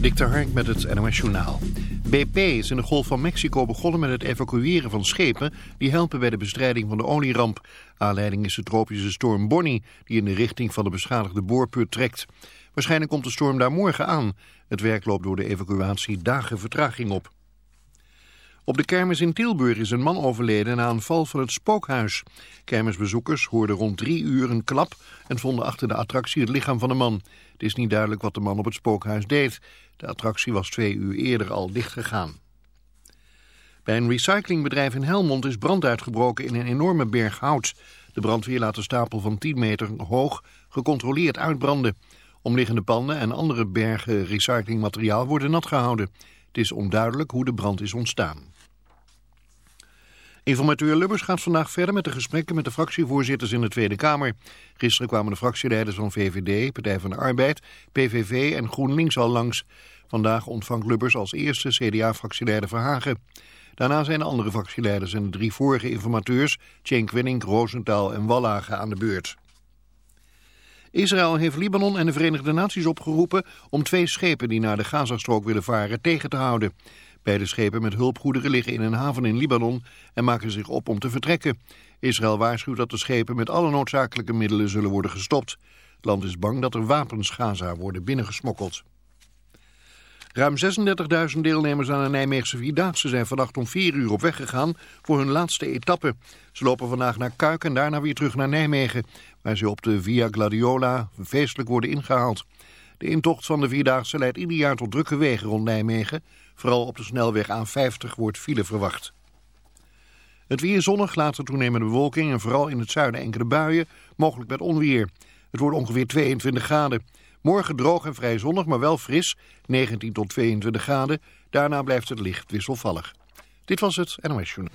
Dikter Hark met het NOS Journaal. BP is in de Golf van Mexico begonnen met het evacueren van schepen... die helpen bij de bestrijding van de olieramp. Aanleiding is de tropische storm Bonnie... die in de richting van de beschadigde boorput trekt. Waarschijnlijk komt de storm daar morgen aan. Het werk loopt door de evacuatie dagen vertraging op. Op de kermis in Tilburg is een man overleden na een val van het spookhuis. Kermisbezoekers hoorden rond drie uur een klap en vonden achter de attractie het lichaam van de man. Het is niet duidelijk wat de man op het spookhuis deed. De attractie was twee uur eerder al dichtgegaan. Bij een recyclingbedrijf in Helmond is brand uitgebroken in een enorme berg hout. De brandweer laat de stapel van 10 meter hoog gecontroleerd uitbranden. Omliggende panden en andere bergen recyclingmateriaal worden nat gehouden. Het is onduidelijk hoe de brand is ontstaan. Informateur Lubbers gaat vandaag verder met de gesprekken met de fractievoorzitters in de Tweede Kamer. Gisteren kwamen de fractieleiders van VVD, Partij van de Arbeid, PVV en GroenLinks al langs. Vandaag ontvangt Lubbers als eerste CDA-fractieleider Verhagen. Daarna zijn de andere fractieleiders en de drie vorige informateurs, Cenk Quinning, Roosentaal en Wallage aan de beurt. Israël heeft Libanon en de Verenigde Naties opgeroepen om twee schepen die naar de Gazastrook willen varen tegen te houden. Beide schepen met hulpgoederen liggen in een haven in Libanon en maken zich op om te vertrekken. Israël waarschuwt dat de schepen met alle noodzakelijke middelen zullen worden gestopt. Land is bang dat er wapens Gaza worden binnengesmokkeld. Ruim 36.000 deelnemers aan de Nijmeegse Vierdaagse zijn vannacht om 4 uur op weg gegaan voor hun laatste etappe. Ze lopen vandaag naar Kuik en daarna weer terug naar Nijmegen, waar ze op de Via Gladiola feestelijk worden ingehaald. De intocht van de Vierdaagse leidt ieder jaar tot drukke wegen rond Nijmegen. Vooral op de snelweg A50 wordt file verwacht. Het weer zonnig, later toenemende bewolking en vooral in het zuiden enkele buien, mogelijk met onweer. Het wordt ongeveer 22 graden. Morgen droog en vrij zonnig, maar wel fris, 19 tot 22 graden. Daarna blijft het licht wisselvallig. Dit was het NOS Journal.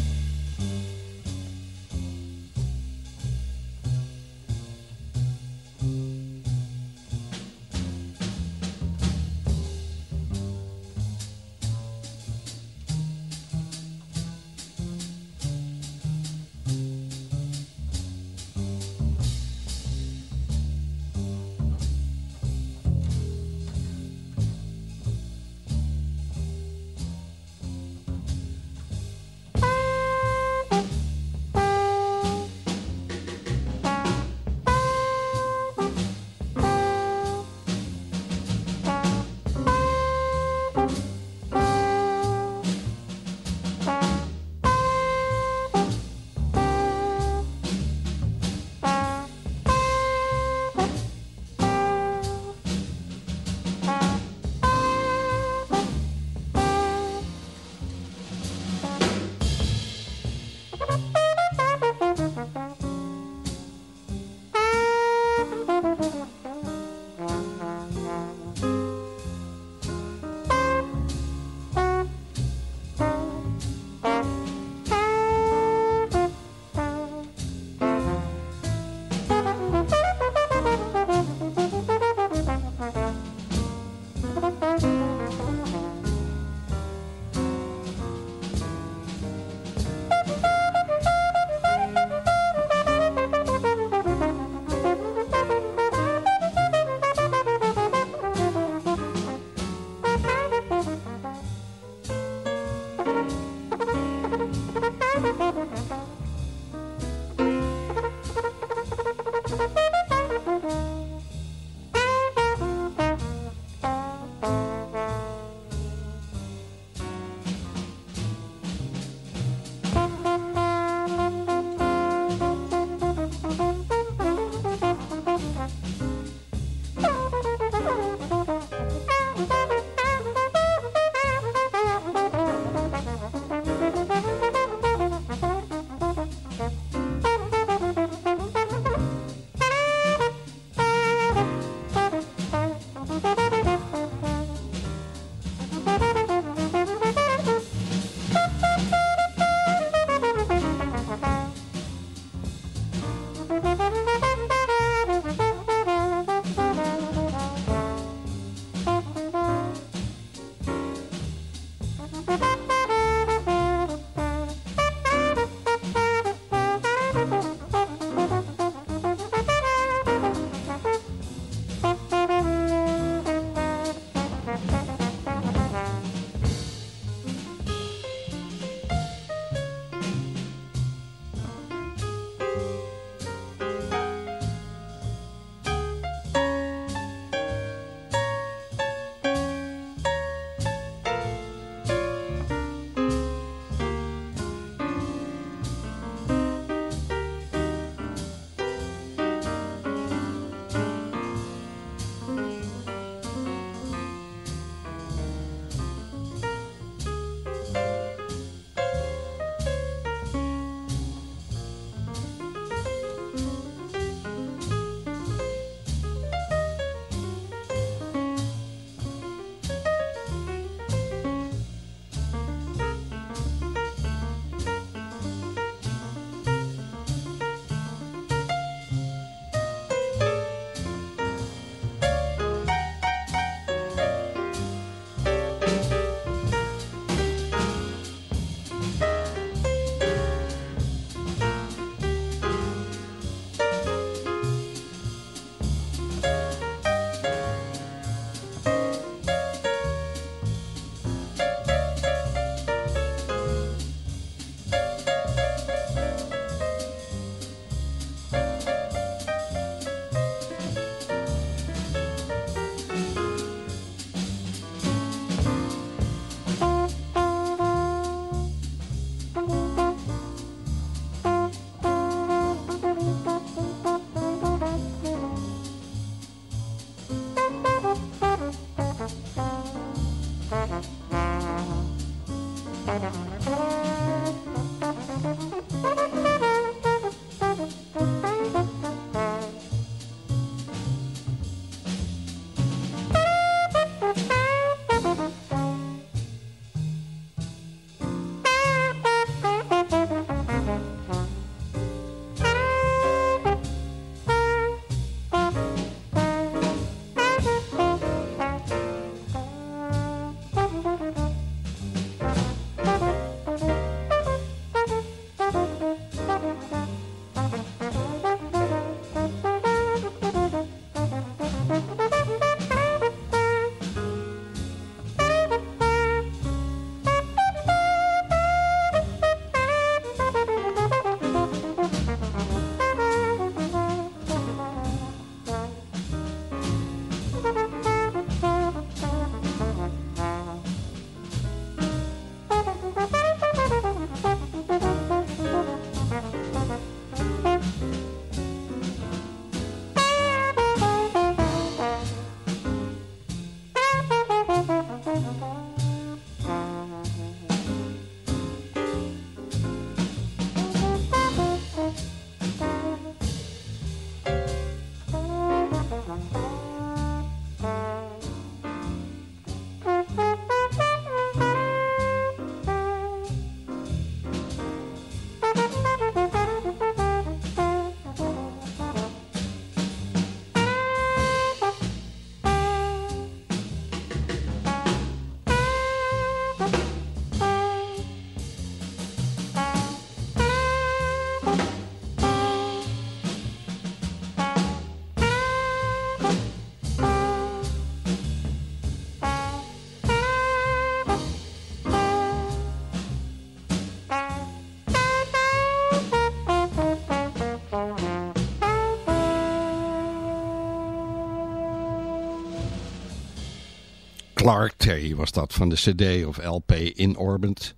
Clark Terry was dat van de cd of LP In Orbit.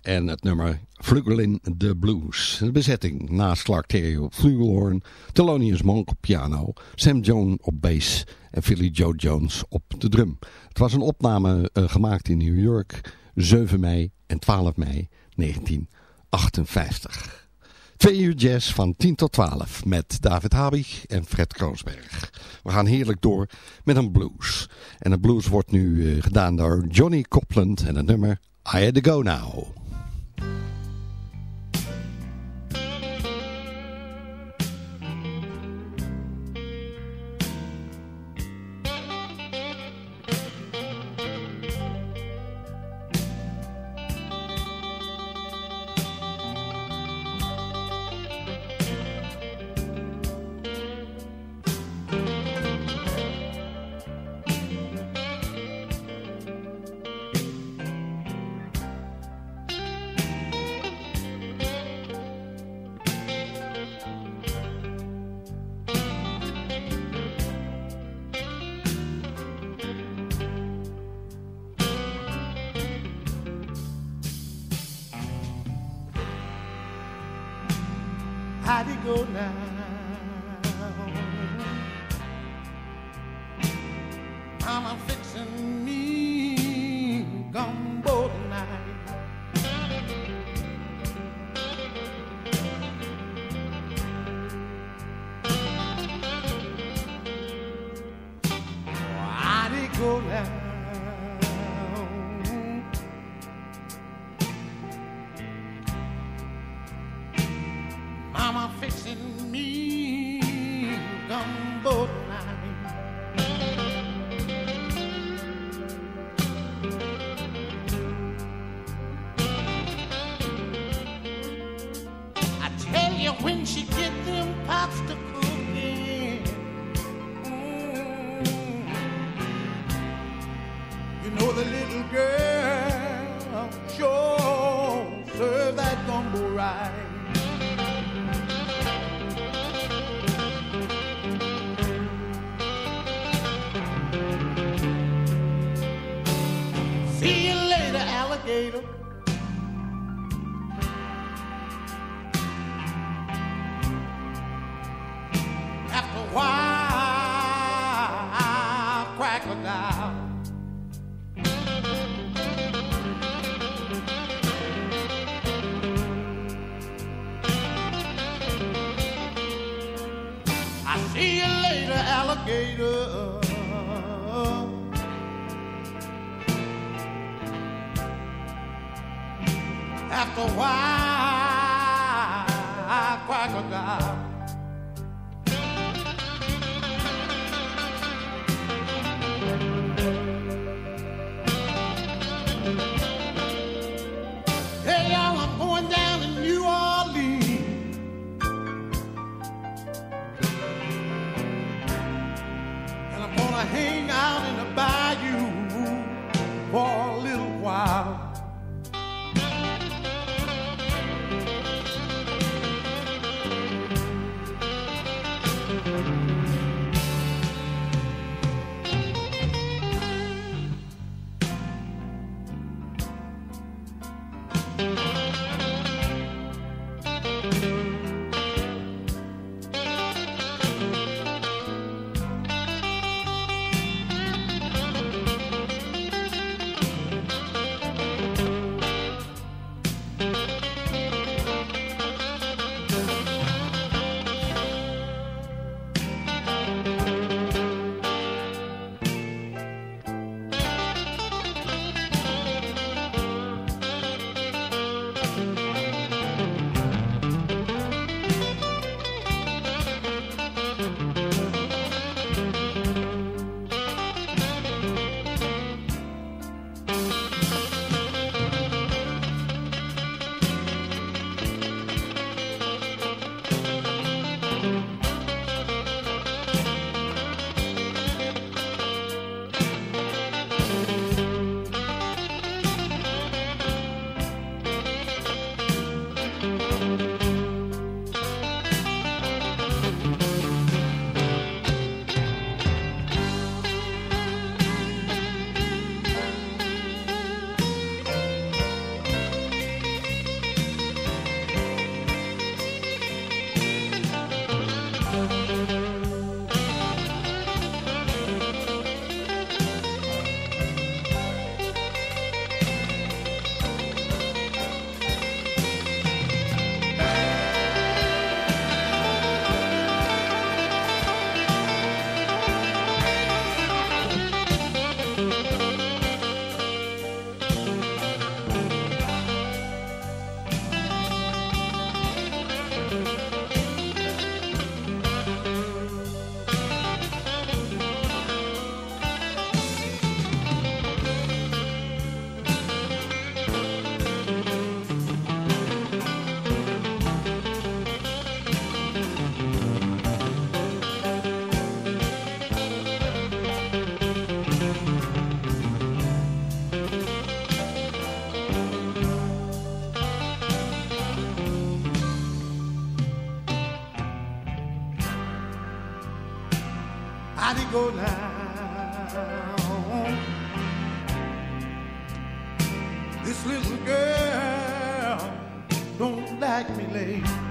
En het nummer Flugelin the Blues. De bezetting naast Clark Terry op flugelhorn, Thelonious Monk op piano, Sam Jones op bass en Philly Joe Jones op de drum. Het was een opname uh, gemaakt in New York 7 mei en 12 mei 1958. Twee uur jazz van 10 tot 12 met David Habig en Fred Kroonsberg. We gaan heerlijk door met een blues. En de blues wordt nu uh, gedaan door Johnny Copland en het nummer I Had To Go Now. Alligator. Uh. Go down. This little girl don't like me late.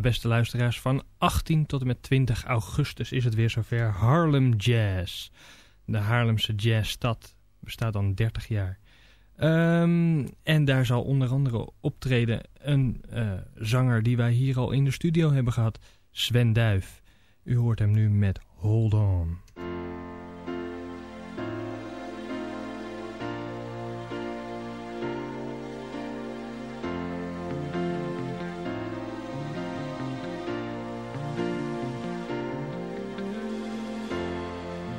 Beste luisteraars, van 18 tot en met 20 augustus is het weer zover Harlem Jazz. De Haarlemse jazzstad bestaat dan 30 jaar. Ehm, en daar zal onder andere optreden een eh, zanger die wij hier al in de studio hebben gehad, Sven Duif. U hoort hem nu met Hold On.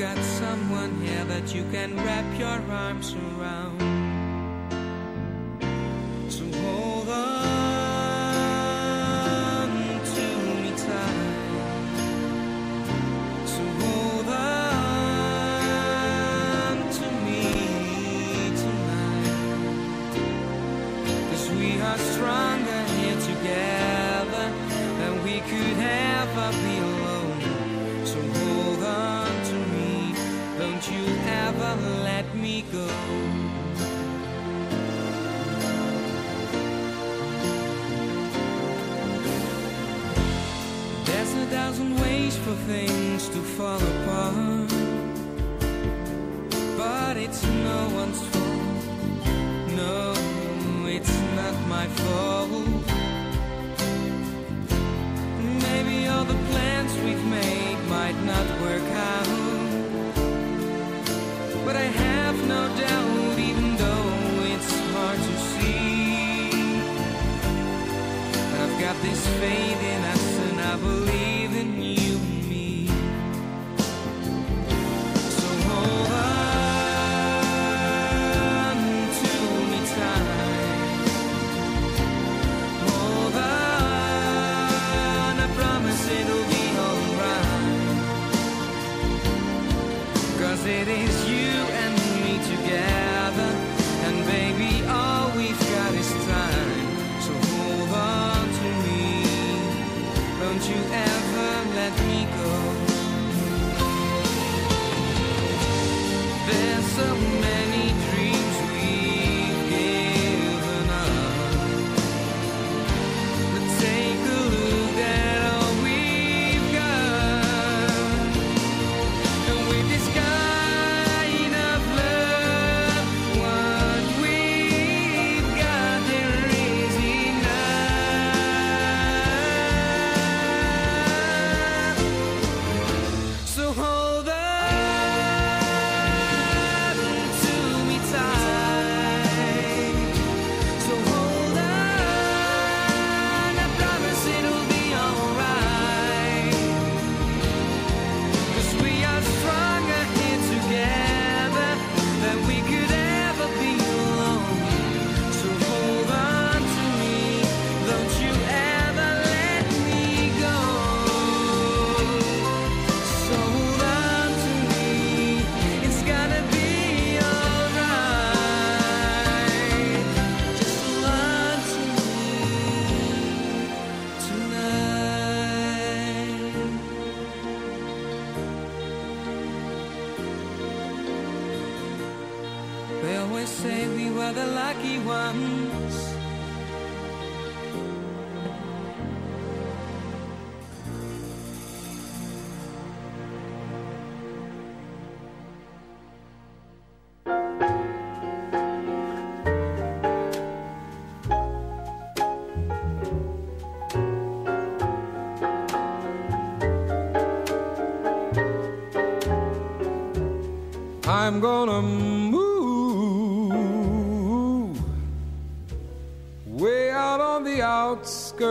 got someone here that you can wrap your arms around.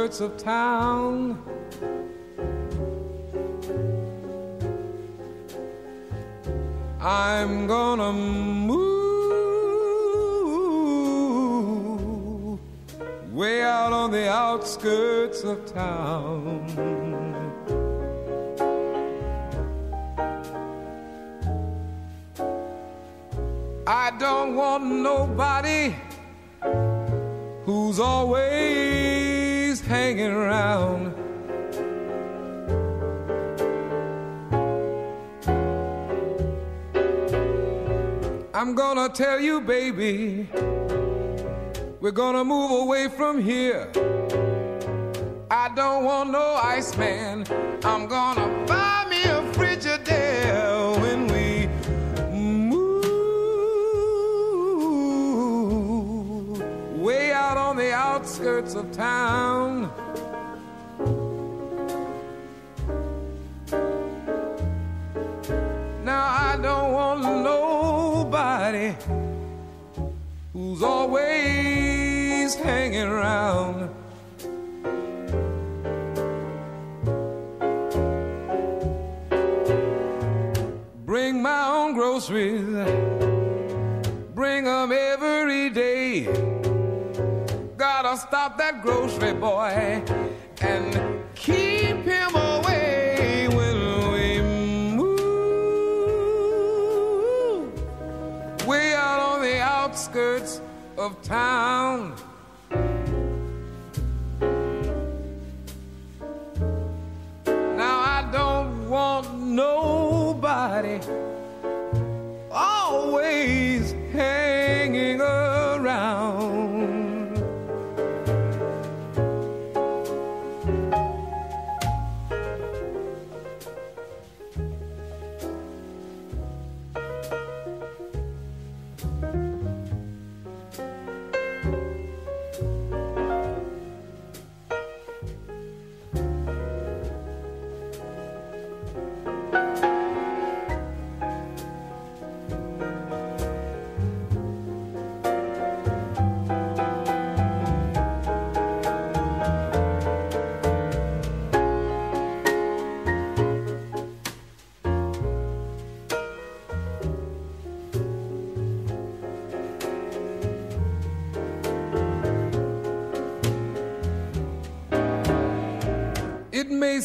Outskirts of town. I'm gonna move way out on the outskirts of town. I don't want nobody who's always I'm gonna tell you, baby, we're gonna move away from here. I don't want no Iceman. I'm gonna buy me a Frigidaire when we move way out on the outskirts of town. Always hanging around. Bring my own groceries, bring 'em every day. Gotta stop that grocery boy and keep him away when we move way out on the outskirts of town.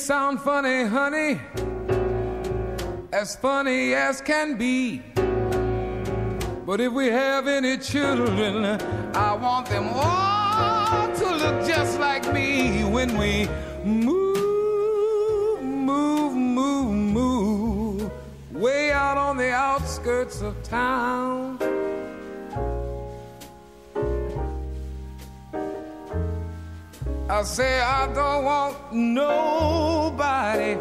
Sound funny, honey, as funny as can be. But if we have any children, I want them all to look just like me when we move, move, move, move way out on the outskirts of town. I say I don't want nobody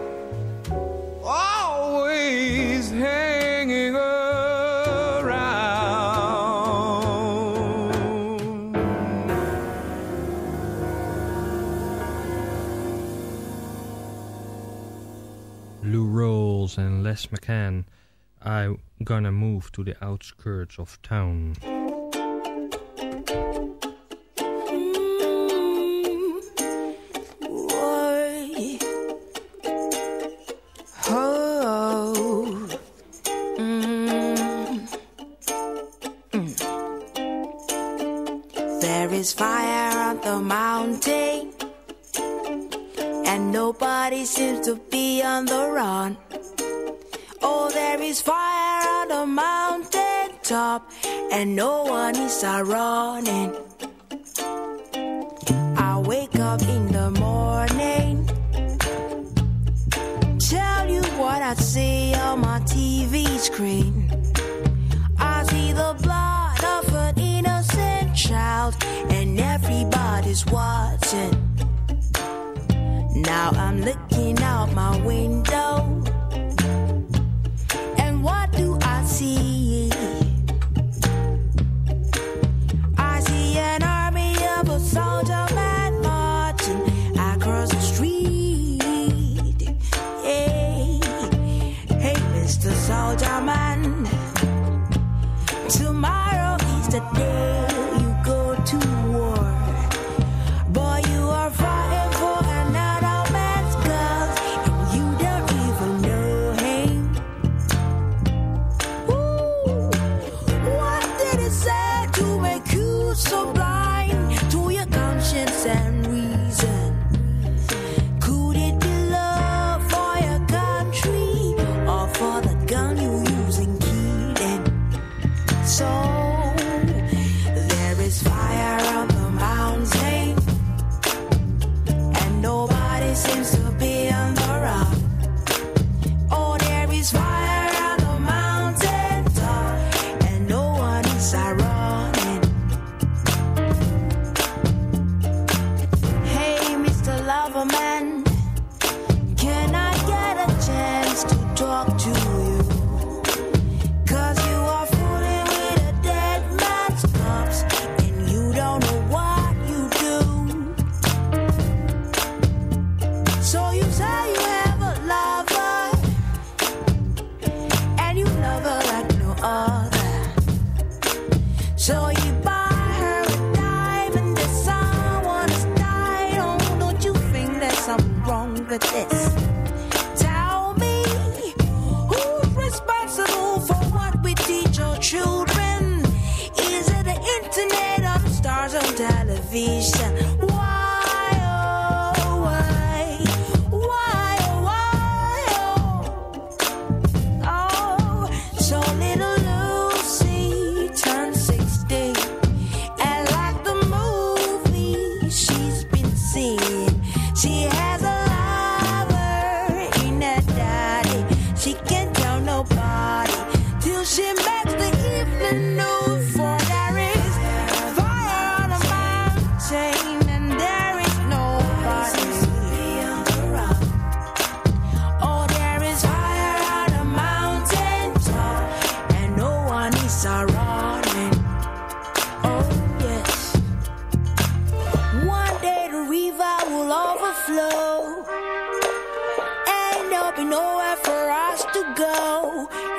always hanging around. Lou Rawls and Les McCann. I'm gonna move to the outskirts of town.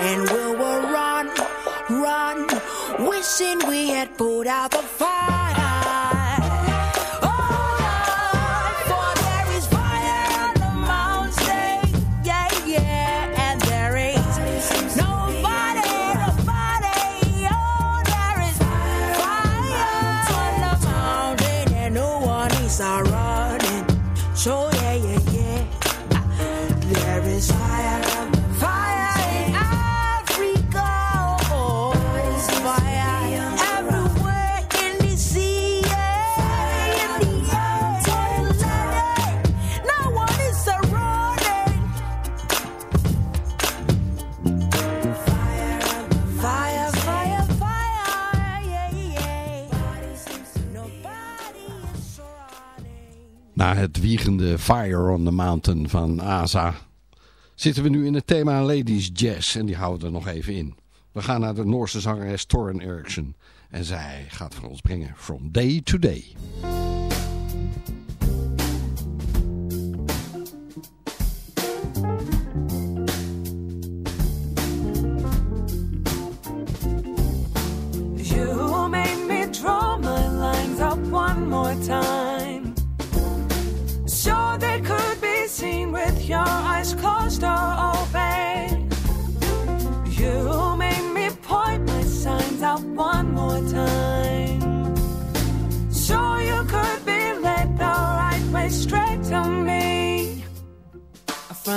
and we will run, run, wishing we had put out the fire. Na het wiegende Fire on the Mountain van ASA zitten we nu in het thema Ladies Jazz en die houden we er nog even in. We gaan naar de Noorse zangeres Toren Eriksson en zij gaat voor ons brengen From Day to Day.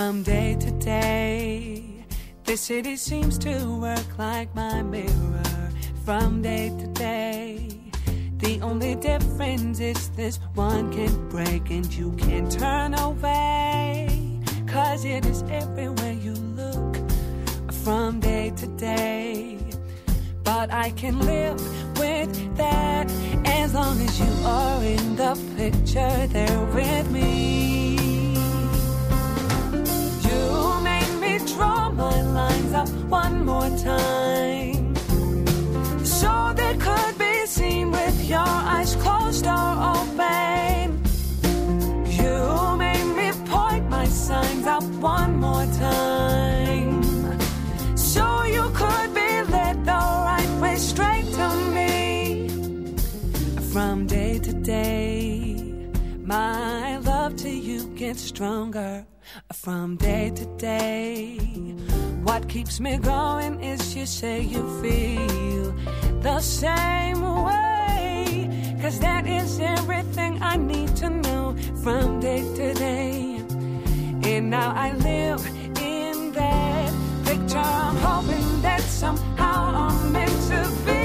From day to day, this city seems to work like my mirror. From day to day, the only difference is this one can break and you can't turn away. Cause it is everywhere you look from day to day. But I can live with that as long as you are in the picture there with me. Draw my lines up one more time. So they could be seen with your eyes closed or open. You made me point my signs up one more time. So you could be led the right way straight to me. From day to day, my love to you gets stronger. From day to day, what keeps me going is you say you feel the same way. Cause that is everything I need to know from day to day. And now I live in that picture. I'm hoping that somehow I'm meant to be.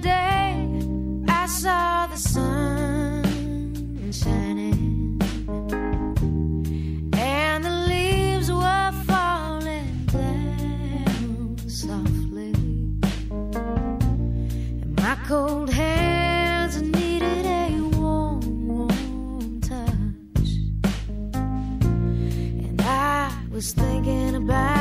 Yesterday I saw the sun shining. And the leaves were falling down softly. And my cold hands needed a warm, warm touch. And I was thinking about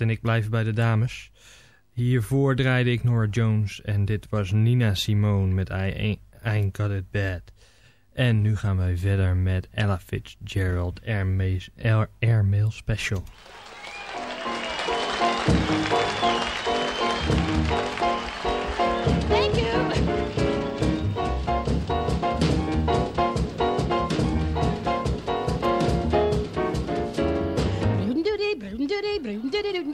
En ik blijf bij de dames. Hiervoor draaide ik Nora Jones en dit was Nina Simone met I Ain't, Got It Bad. En nu gaan wij verder met Ella Fitzgerald Airmail Air, Mail Special.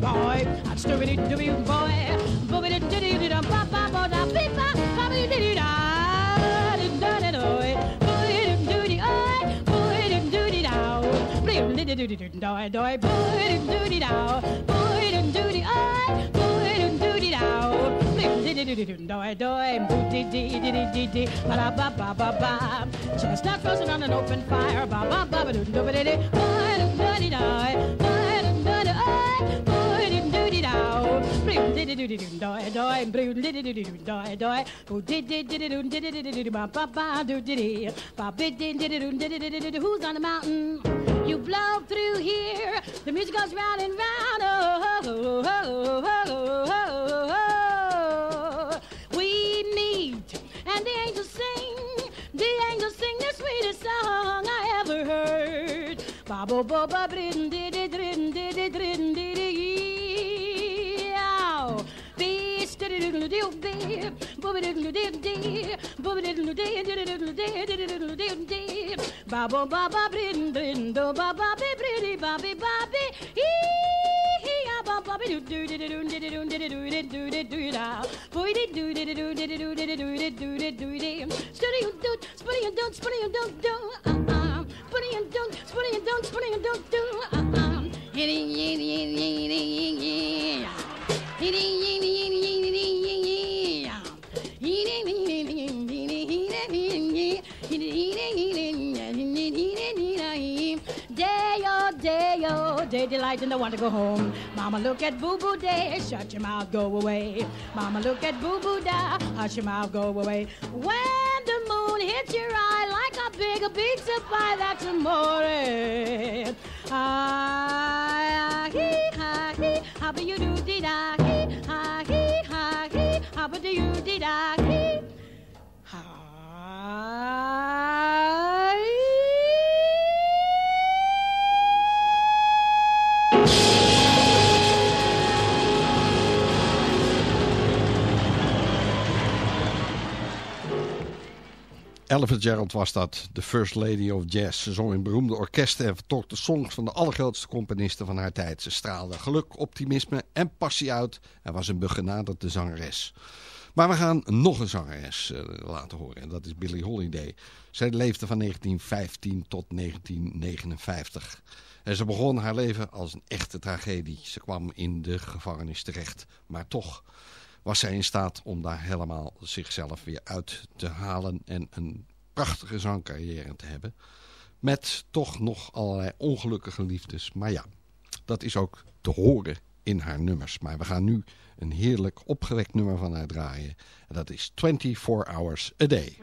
boy, I'm stupid dooby it roasting on an open fire. Ba ba ba ba doo doo doo. Who's on the mountain? You blow through here, the music goes round and round. Oh, oh, oh, oh, oh, oh. We meet, and the angels sing. The angels sing the sweetest song I ever heard. Ba bo bo ba brin di di drin di di drin di di. Ow. Be steady diddle doo be, booby diddle doo dee, booby diddle dee, diddle dee, diddle doo dee. Ba bo ba ba brin brin do ba ba be britty ba be ba be. Hee hee ah ba ba be doo doo doo doo doo doo doo doo doo doo doo doo da. Boy dee doo doo doo doo doo doo doo doo doo doo doo dee. Steady you do, spinning you don't, spinning you don't do. Uh uh. Spinning you don't, spinning you don't, spinning you don't do. Uh uh. Hitting, hitting, hitting, hitting, hitting. Beanie, beanie, beanie, beanie, beanie, beanie. Day oh day oh day delight and I want to go home. Mama look at boo boo day, shut your mouth, go away. Mama look at boo boo da, hush your mouth, go away. When the moon hits your eye like a big pizza pie, that's amore. Ah, hee, ha, hee, how do you do, dee da, hee, ha, hee, ha, hee, how do you, dee da, hee. Ella Fitzgerald was dat, de First Lady of Jazz. Ze zong in beroemde orkesten en vertolkte de songs van de allergrootste componisten van haar tijd. Ze straalde geluk, optimisme en passie uit en was een begenaderde zangeres. Maar we gaan nog een zangeres eh, laten horen en dat is Billie Holiday. Zij leefde van 1915 tot 1959. En ze begon haar leven als een echte tragedie. Ze kwam in de gevangenis terecht, maar toch was zij in staat om daar helemaal zichzelf weer uit te halen en een prachtige zangcarrière te hebben. Met toch nog allerlei ongelukkige liefdes. Maar ja, dat is ook te horen in haar nummers. Maar we gaan nu een heerlijk opgewekt nummer van haar draaien. En dat is 24 Hours a Day.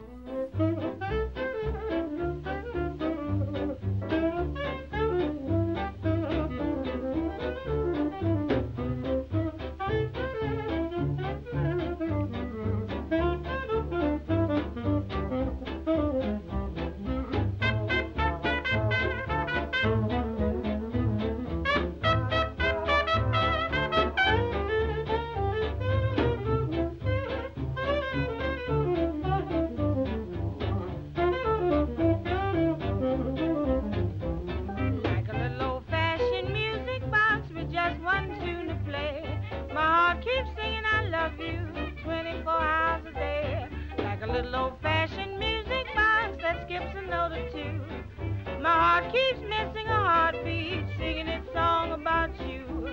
Heart keeps missing a heartbeat, singing its song about you.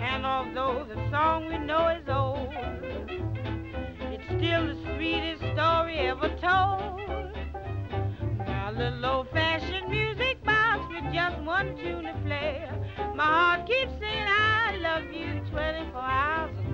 And although the song we know is old, it's still the sweetest story ever told. Now, little old-fashioned music box with just one tune to play. My heart keeps saying I love you 24 hours a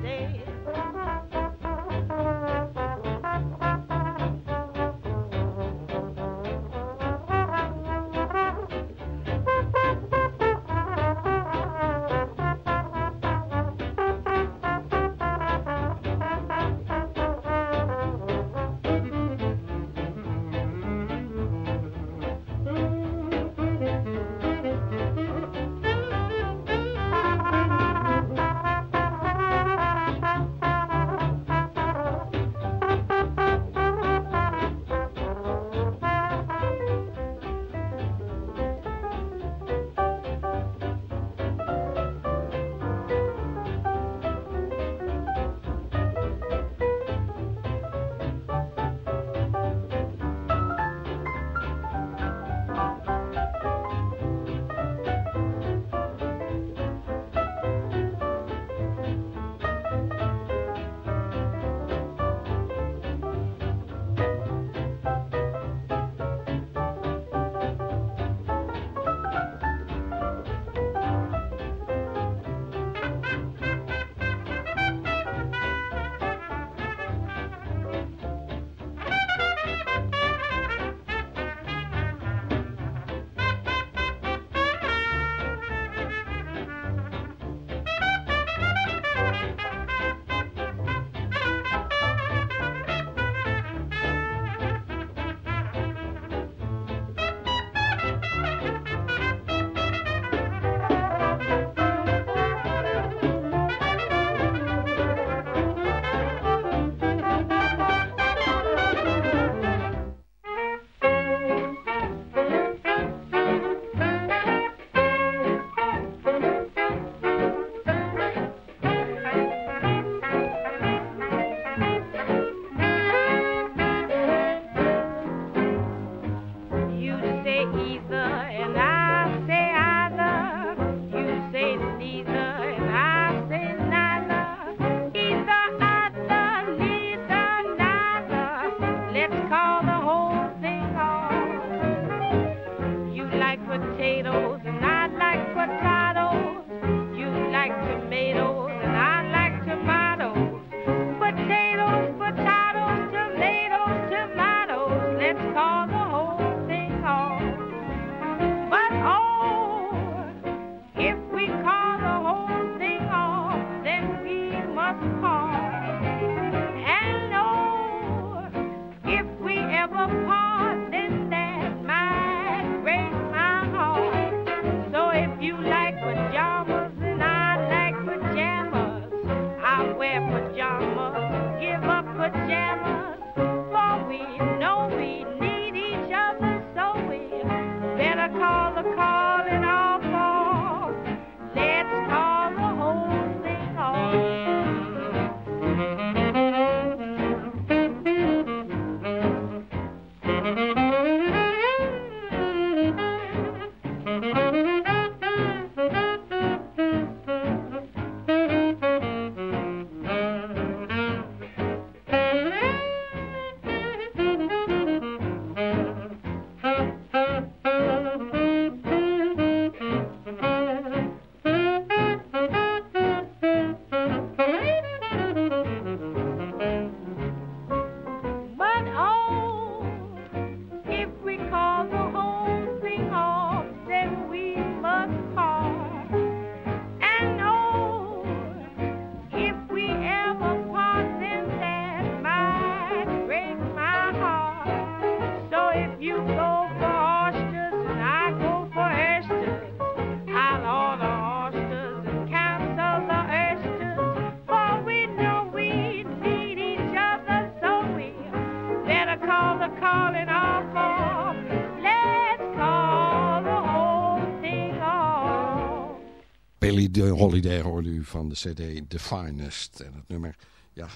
de Holiday hoorde u van de cd The Finest. En het nummer, ja,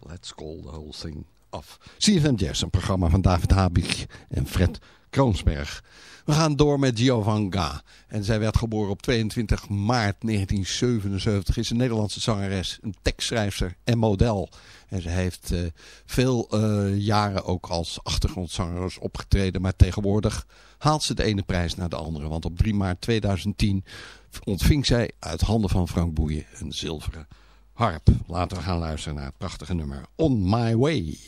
Let's Call the Whole Thing Off. CFM Jazz, een programma van David Habig en Fred Kroonsberg. We gaan door met Giovanna. En zij werd geboren op 22 maart 1977. Is een Nederlandse zangeres, een tekstschrijfster en model. En ze heeft eh, veel eh, jaren ook als achtergrondzangeres opgetreden. Maar tegenwoordig haalt ze de ene prijs naar de andere. Want op 3 maart 2010 ontving zij uit handen van Frank Boeien een zilveren harp. Laten we gaan luisteren naar het prachtige nummer On My Way.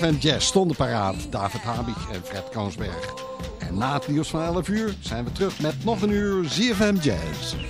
CFM Jazz stonden paraat. David Habig en Fred Koonsberg. En na het nieuws van 11 uur zijn we terug met nog een uur ZFM Jazz.